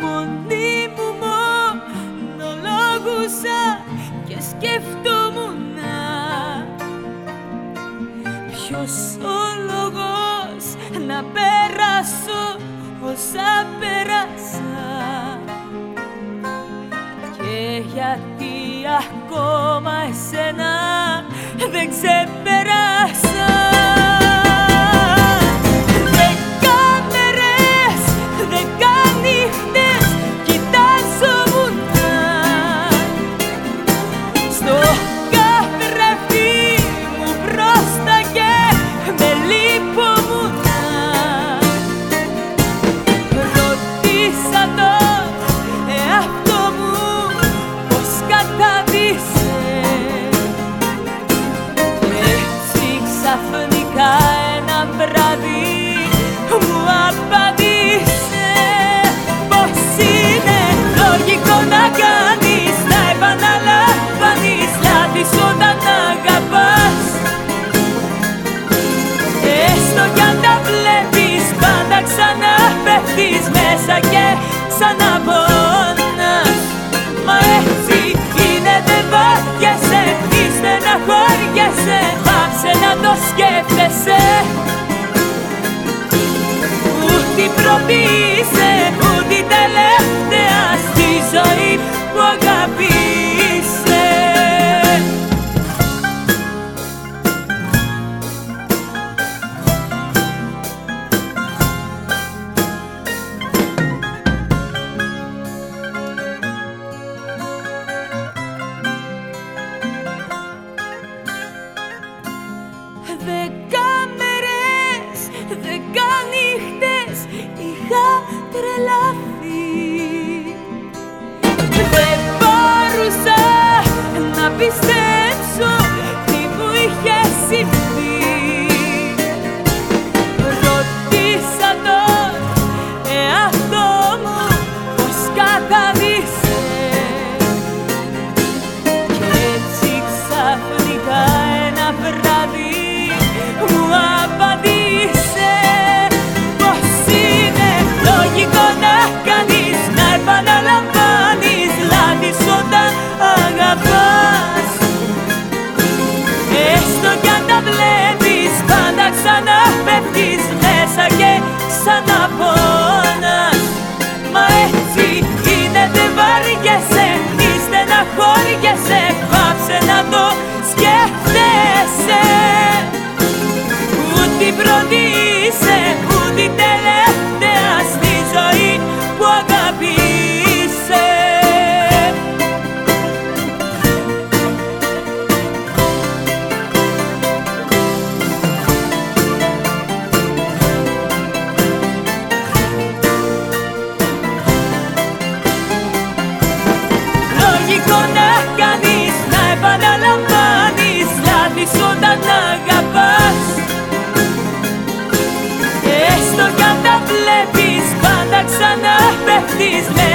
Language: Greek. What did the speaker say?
Μονή μου μονολόγουσα και σκεφτόμουν Ποιος ο λόγος να πέρασω όσα πέρασα Και γιατί ακόμα εσένα δεν ξέρω be safe. Να πιστέψω και these men.